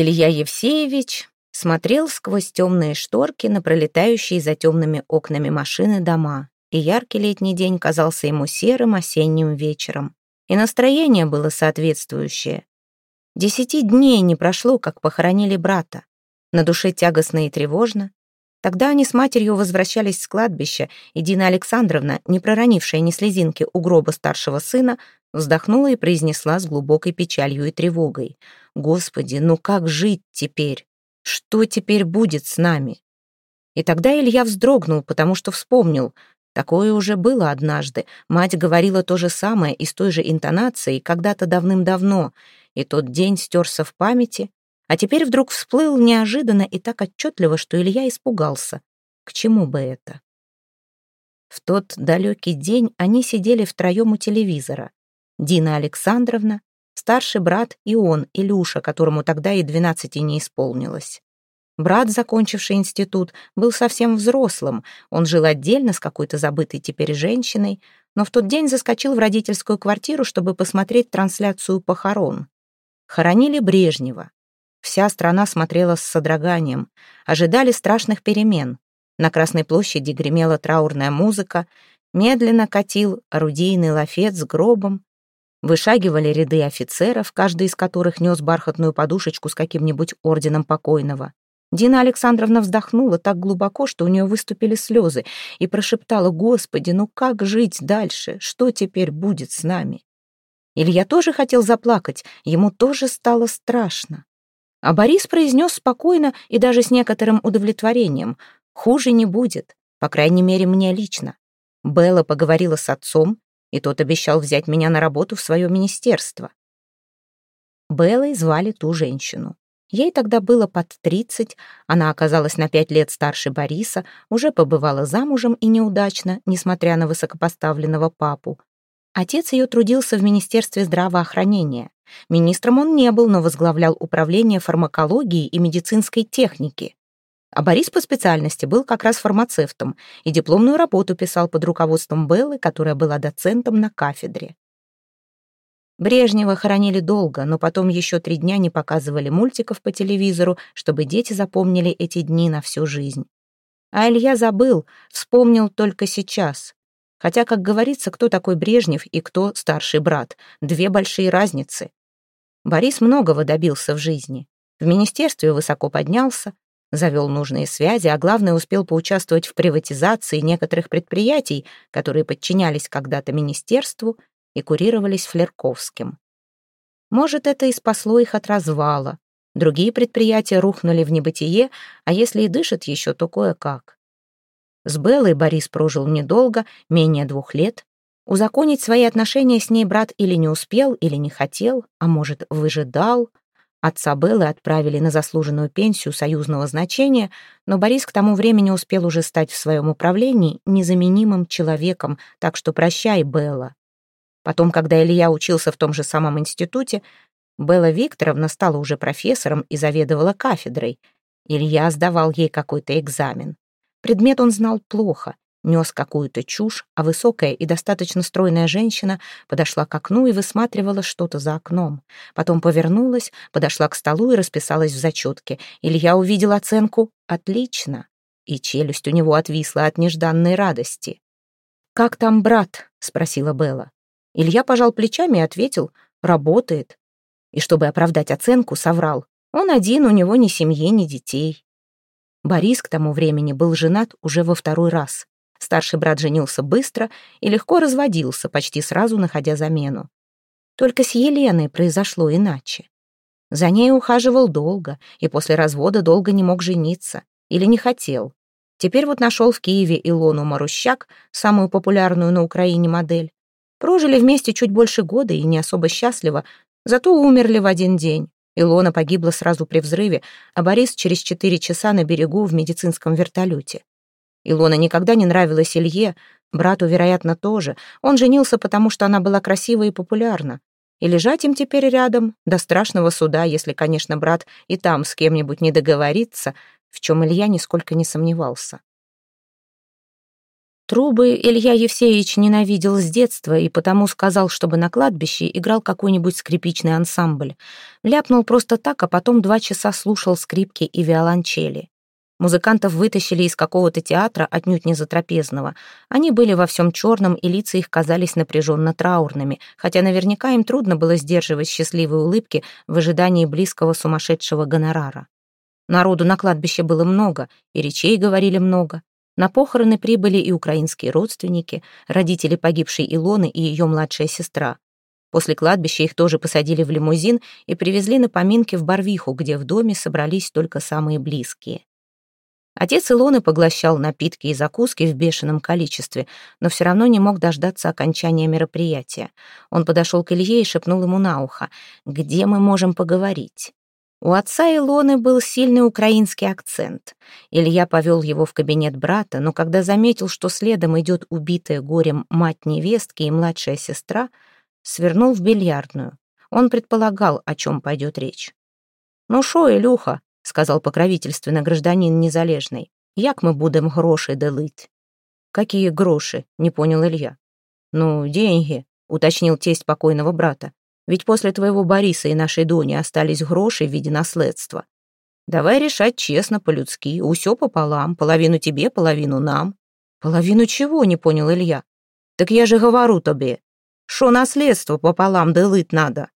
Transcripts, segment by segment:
Илья Евсеевич смотрел сквозь темные шторки на пролетающие за темными окнами машины дома, и яркий летний день казался ему серым осенним вечером. И настроение было соответствующее. Десяти дней не прошло, как похоронили брата. На душе тягостно и тревожно. Тогда они с матерью возвращались с кладбища, и Дина Александровна, не проронившая ни слезинки у гроба старшего сына, вздохнула и произнесла с глубокой печалью и тревогой. «Господи, ну как жить теперь? Что теперь будет с нами?» И тогда Илья вздрогнул, потому что вспомнил. Такое уже было однажды. Мать говорила то же самое и с той же интонацией когда-то давным-давно. И тот день стерся в памяти, а теперь вдруг всплыл неожиданно и так отчетливо, что Илья испугался. К чему бы это? В тот далекий день они сидели втроем у телевизора. Дина Александровна, старший брат и он, Илюша, которому тогда и двенадцати не исполнилось. Брат, закончивший институт, был совсем взрослым. Он жил отдельно с какой-то забытой теперь женщиной, но в тот день заскочил в родительскую квартиру, чтобы посмотреть трансляцию похорон. Хоронили Брежнева. Вся страна смотрела с содроганием. Ожидали страшных перемен. На Красной площади гремела траурная музыка. Медленно катил орудийный лафет с гробом. Вышагивали ряды офицеров, каждый из которых нес бархатную подушечку с каким-нибудь орденом покойного. Дина Александровна вздохнула так глубоко, что у нее выступили слезы, и прошептала, «Господи, ну как жить дальше? Что теперь будет с нами?» Илья тоже хотел заплакать, ему тоже стало страшно. А Борис произнес спокойно и даже с некоторым удовлетворением. «Хуже не будет, по крайней мере, мне лично. Белла поговорила с отцом, и тот обещал взять меня на работу в свое министерство». Беллой звали ту женщину. Ей тогда было под тридцать, она оказалась на пять лет старше Бориса, уже побывала замужем и неудачно, несмотря на высокопоставленного папу. Отец ее трудился в Министерстве здравоохранения. Министром он не был, но возглавлял управление фармакологии и медицинской техники. А Борис по специальности был как раз фармацевтом и дипломную работу писал под руководством Беллы, которая была доцентом на кафедре. Брежнева хоронили долго, но потом еще три дня не показывали мультиков по телевизору, чтобы дети запомнили эти дни на всю жизнь. А Илья забыл, вспомнил только сейчас. Хотя, как говорится, кто такой Брежнев и кто старший брат. Две большие разницы. Борис многого добился в жизни. В министерстве высоко поднялся, завел нужные связи, а главное, успел поучаствовать в приватизации некоторых предприятий, которые подчинялись когда-то министерству и курировались Флерковским. Может, это и спасло их от развала. Другие предприятия рухнули в небытие, а если и дышат еще, то кое-как. С Беллой Борис прожил недолго, менее двух лет. Узаконить свои отношения с ней брат или не успел, или не хотел, а может, выжидал. Отца Беллы отправили на заслуженную пенсию союзного значения, но Борис к тому времени успел уже стать в своем управлении незаменимым человеком, так что прощай, Белла. Потом, когда Илья учился в том же самом институте, Белла Викторовна стала уже профессором и заведовала кафедрой. Илья сдавал ей какой-то экзамен. Предмет он знал плохо, нес какую-то чушь, а высокая и достаточно стройная женщина подошла к окну и высматривала что-то за окном. Потом повернулась, подошла к столу и расписалась в зачетке. Илья увидел оценку «отлично», и челюсть у него отвисла от нежданной радости. «Как там брат?» — спросила Белла. Илья пожал плечами и ответил «работает». И чтобы оправдать оценку, соврал. Он один, у него ни семьи, ни детей. Борис к тому времени был женат уже во второй раз. Старший брат женился быстро и легко разводился, почти сразу находя замену. Только с Еленой произошло иначе. За ней ухаживал долго, и после развода долго не мог жениться. Или не хотел. Теперь вот нашел в Киеве Илону Марущак, самую популярную на Украине модель. Прожили вместе чуть больше года и не особо счастливо, зато умерли в один день. Илона погибла сразу при взрыве, а Борис через четыре часа на берегу в медицинском вертолете. Илона никогда не нравилась Илье, брату, вероятно, тоже. Он женился, потому что она была красива и популярна. И лежать им теперь рядом, до страшного суда, если, конечно, брат и там с кем-нибудь не договорится, в чем Илья нисколько не сомневался. Трубы Илья Евсеевич ненавидел с детства и потому сказал, чтобы на кладбище играл какой-нибудь скрипичный ансамбль. Ляпнул просто так, а потом два часа слушал скрипки и виолончели. Музыкантов вытащили из какого-то театра, отнюдь не затрапезного. Они были во всем черном, и лица их казались напряженно траурными, хотя наверняка им трудно было сдерживать счастливые улыбки в ожидании близкого сумасшедшего гонорара. Народу на кладбище было много, и речей говорили много. На похороны прибыли и украинские родственники, родители погибшей Илоны и ее младшая сестра. После кладбища их тоже посадили в лимузин и привезли на поминки в Барвиху, где в доме собрались только самые близкие. Отец Илоны поглощал напитки и закуски в бешеном количестве, но все равно не мог дождаться окончания мероприятия. Он подошел к Илье и шепнул ему на ухо, «Где мы можем поговорить?» У отца Илоны был сильный украинский акцент. Илья повел его в кабинет брата, но когда заметил, что следом идет убитая горем мать невестки и младшая сестра, свернул в бильярдную. Он предполагал, о чем пойдет речь. «Ну шо, Илюха», — сказал покровительственно гражданин Незалежный, «як мы будем гроши делить?» «Какие гроши?» — не понял Илья. «Ну, деньги», — уточнил тесть покойного брата. Ведь после твоего Бориса и нашей Дони остались гроши в виде наследства. Давай решать честно, по-людски, усё пополам, половину тебе, половину нам. Половину чего, не понял Илья. Так я же говорю тебе, что наследство пополам делыть надо.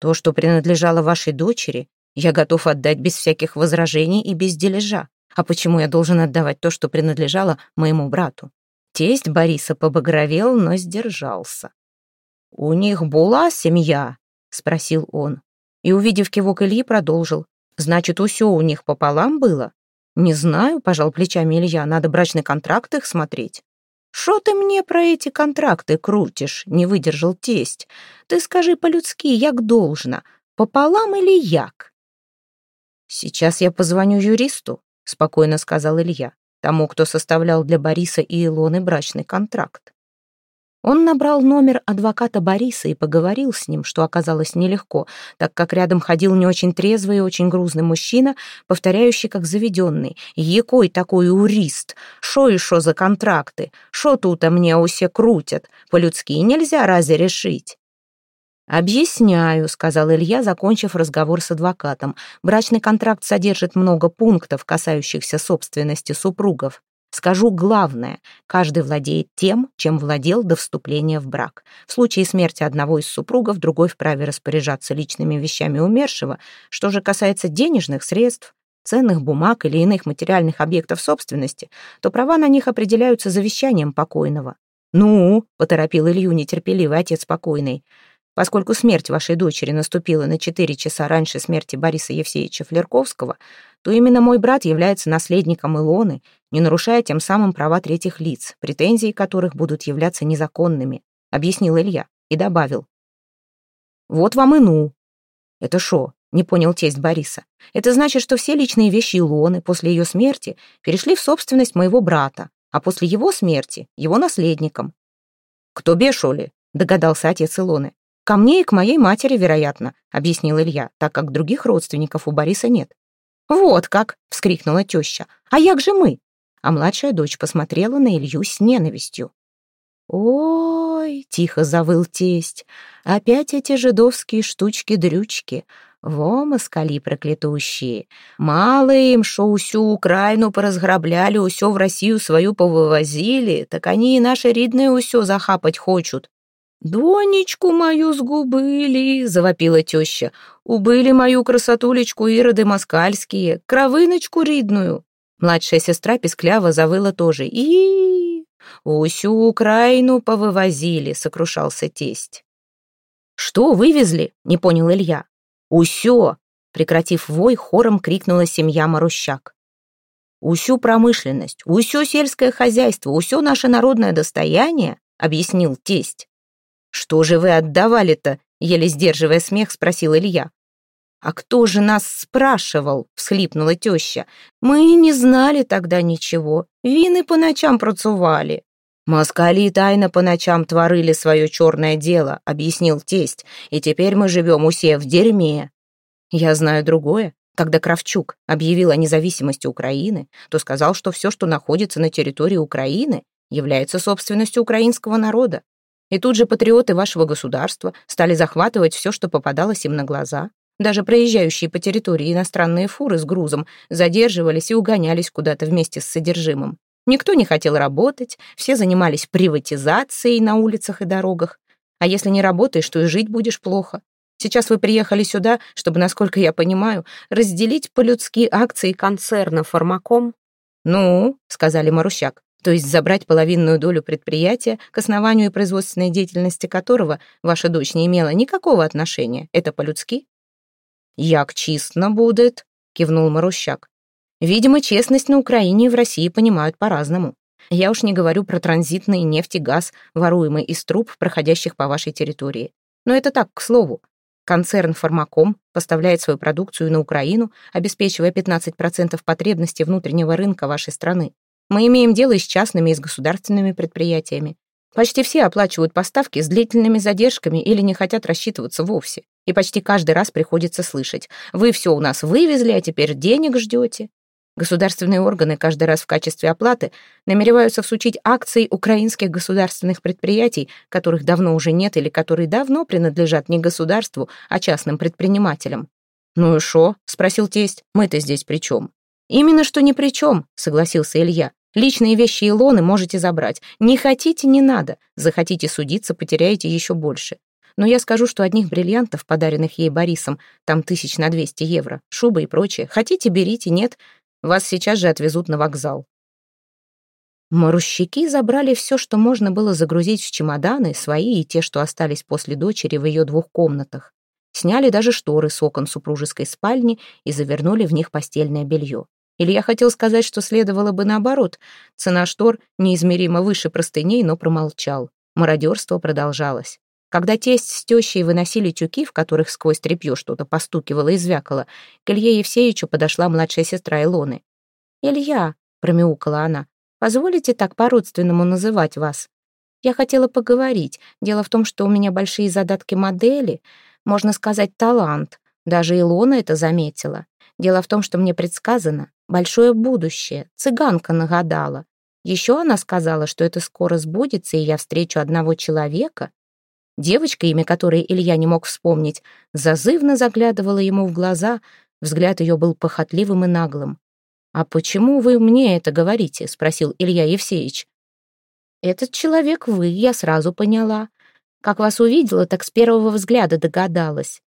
То, что принадлежало вашей дочери, я готов отдать без всяких возражений и без дележа. А почему я должен отдавать то, что принадлежало моему брату? Тесть Бориса побагровел, но сдержался. «У них была семья?» — спросил он. И, увидев кивок Ильи, продолжил. «Значит, усё у них пополам было?» «Не знаю», — пожал плечами Илья, «надо брачный контракт их смотреть». «Шо ты мне про эти контракты крутишь?» — не выдержал тесть. «Ты скажи по-людски, як должно, пополам или як?» «Сейчас я позвоню юристу», — спокойно сказал Илья, тому, кто составлял для Бориса и Илоны брачный контракт. Он набрал номер адвоката Бориса и поговорил с ним, что оказалось нелегко, так как рядом ходил не очень трезвый и очень грузный мужчина, повторяющий как заведенный. «Якой такой урист? Шо и шо за контракты? Шо тут-то мне усе крутят? По-людски нельзя разве решить?» «Объясняю», — сказал Илья, закончив разговор с адвокатом. «Брачный контракт содержит много пунктов, касающихся собственности супругов. Скажу главное, каждый владеет тем, чем владел до вступления в брак. В случае смерти одного из супругов, другой вправе распоряжаться личными вещами умершего. Что же касается денежных средств, ценных бумаг или иных материальных объектов собственности, то права на них определяются завещанием покойного. «Ну», — поторопил Илью нетерпеливый отец покойный, Поскольку смерть вашей дочери наступила на четыре часа раньше смерти Бориса Евсеевича Флерковского, то именно мой брат является наследником Илоны, не нарушая тем самым права третьих лиц, претензии которых будут являться незаконными, объяснил Илья и добавил. Вот вам и ну. Это шо? Не понял тесть Бориса. Это значит, что все личные вещи Илоны после ее смерти перешли в собственность моего брата, а после его смерти — его наследникам. «Кто бешоли?» — догадался отец Илоны. «Ко мне и к моей матери, вероятно», — объяснил Илья, так как других родственников у Бориса нет. «Вот как!» — вскрикнула теща. «А як же мы?» А младшая дочь посмотрела на Илью с ненавистью. «Ой!» — тихо завыл тесть. «Опять эти жидовские штучки-дрючки. Во, москали проклятущие! Мало им, шо усю Украину поразграбляли, усё в Россию свою повывозили, так они и наше рідне усё захапать хочут. «Донечку мою сгубыли!» — завопила теща. «Убыли мою красотулечку ироды москальские, кровыночку ридную!» Младшая сестра пескляво завыла тоже. и Усю Украину повывозили!» — сокрушался тесть. «Что вывезли?» — не понял Илья. «Усё!» — прекратив вой, хором крикнула семья Марущак. «Усю промышленность, усё сельское хозяйство, усё наше народное достояние», — объяснил тесть. «Что же вы отдавали-то?» — еле сдерживая смех, спросил Илья. «А кто же нас спрашивал?» — всхлипнула теща. «Мы не знали тогда ничего. Вины по ночам процували». «Москали тайно по ночам творили свое черное дело», — объяснил тесть. «И теперь мы живем усе в дерьме». «Я знаю другое. Когда Кравчук объявил о независимости Украины, то сказал, что все, что находится на территории Украины, является собственностью украинского народа. И тут же патриоты вашего государства стали захватывать все, что попадалось им на глаза. Даже проезжающие по территории иностранные фуры с грузом задерживались и угонялись куда-то вместе с содержимым. Никто не хотел работать, все занимались приватизацией на улицах и дорогах. А если не работаешь, то и жить будешь плохо. Сейчас вы приехали сюда, чтобы, насколько я понимаю, разделить по-людски акции концерна «Фармаком». «Ну», — сказали Марущак, то есть забрать половинную долю предприятия, к основанию производственной деятельности которого ваша дочь не имела никакого отношения. Это по-людски? «Як чистно будет», — кивнул Марущак. «Видимо, честность на Украине и в России понимают по-разному. Я уж не говорю про транзитный нефть и газ, воруемый из труб, проходящих по вашей территории. Но это так, к слову. Концерн «Фармаком» поставляет свою продукцию на Украину, обеспечивая 15% потребностей внутреннего рынка вашей страны. Мы имеем дело и с частными, и с государственными предприятиями. Почти все оплачивают поставки с длительными задержками или не хотят рассчитываться вовсе. И почти каждый раз приходится слышать «Вы все у нас вывезли, а теперь денег ждете». Государственные органы каждый раз в качестве оплаты намереваются всучить акции украинских государственных предприятий, которых давно уже нет или которые давно принадлежат не государству, а частным предпринимателям. «Ну и шо?» — спросил тесть. «Мы-то здесь при чем?» «Именно что ни при чем», — согласился Илья. «Личные вещи Илоны можете забрать. Не хотите — не надо. Захотите судиться — потеряете еще больше. Но я скажу, что одних бриллиантов, подаренных ей Борисом, там тысяч на 200 евро, шуба и прочее. Хотите, берите, нет. Вас сейчас же отвезут на вокзал. Марущики забрали все, что можно было загрузить в чемоданы, свои и те, что остались после дочери в ее двух комнатах. Сняли даже шторы с окон супружеской спальни и завернули в них постельное белье. Или я хотел сказать, что следовало бы наоборот. Цена штор неизмеримо выше простыней, но промолчал. Мародерство продолжалось. Когда тесть с тещей выносили тюки, в которых сквозь тряпье что-то постукивало и звякало, к Илье Евсеевичу подошла младшая сестра Илоны. «Илья», — промяукала она, — «позволите так по-родственному называть вас? Я хотела поговорить. Дело в том, что у меня большие задатки модели, можно сказать, талант. Даже Илона это заметила. Дело в том, что мне предсказано большое будущее. Цыганка нагадала. Еще она сказала, что это скоро сбудется, и я встречу одного человека, Девочка, имя которой Илья не мог вспомнить, зазывно заглядывала ему в глаза, взгляд ее был похотливым и наглым. «А почему вы мне это говорите?» — спросил Илья Евсеевич. «Этот человек вы, я сразу поняла. Как вас увидела, так с первого взгляда догадалась.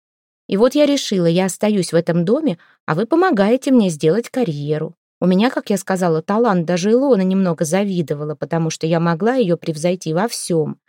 И вот я решила, я остаюсь в этом доме, а вы помогаете мне сделать карьеру. У меня, как я сказала, талант, даже Илона немного завидовала, потому что я могла ее превзойти во всем.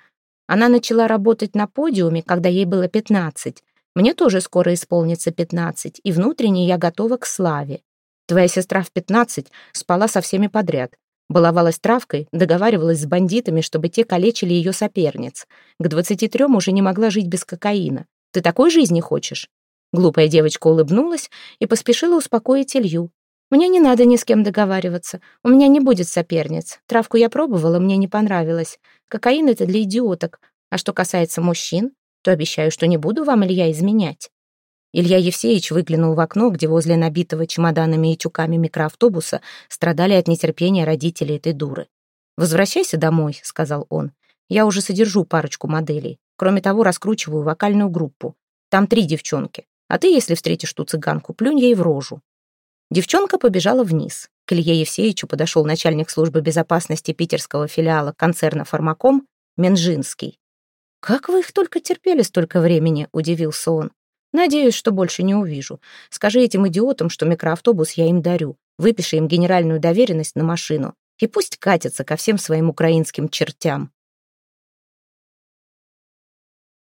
Она начала работать на подиуме, когда ей было 15. Мне тоже скоро исполнится 15, и внутренне я готова к славе. Твоя сестра в 15 спала со всеми подряд. Баловалась травкой, договаривалась с бандитами, чтобы те калечили ее соперниц. К 23 уже не могла жить без кокаина. Ты такой жизни хочешь?» Глупая девочка улыбнулась и поспешила успокоить Илью. «Мне не надо ни с кем договариваться. У меня не будет соперниц. Травку я пробовала, мне не понравилось. Кокаин — это для идиоток. А что касается мужчин, то обещаю, что не буду вам, Илья, изменять». Илья Евсеевич выглянул в окно, где возле набитого чемоданами и тюками микроавтобуса страдали от нетерпения родители этой дуры. «Возвращайся домой», — сказал он. «Я уже содержу парочку моделей. Кроме того, раскручиваю вокальную группу. Там три девчонки. А ты, если встретишь ту цыганку, плюнь ей в рожу. Девчонка побежала вниз. К Илье Евсеевичу подошел начальник службы безопасности питерского филиала концерна «Фармаком» Менжинский. «Как вы их только терпели столько времени?» — удивился он. «Надеюсь, что больше не увижу. Скажи этим идиотам, что микроавтобус я им дарю. Выпиши им генеральную доверенность на машину. И пусть катятся ко всем своим украинским чертям».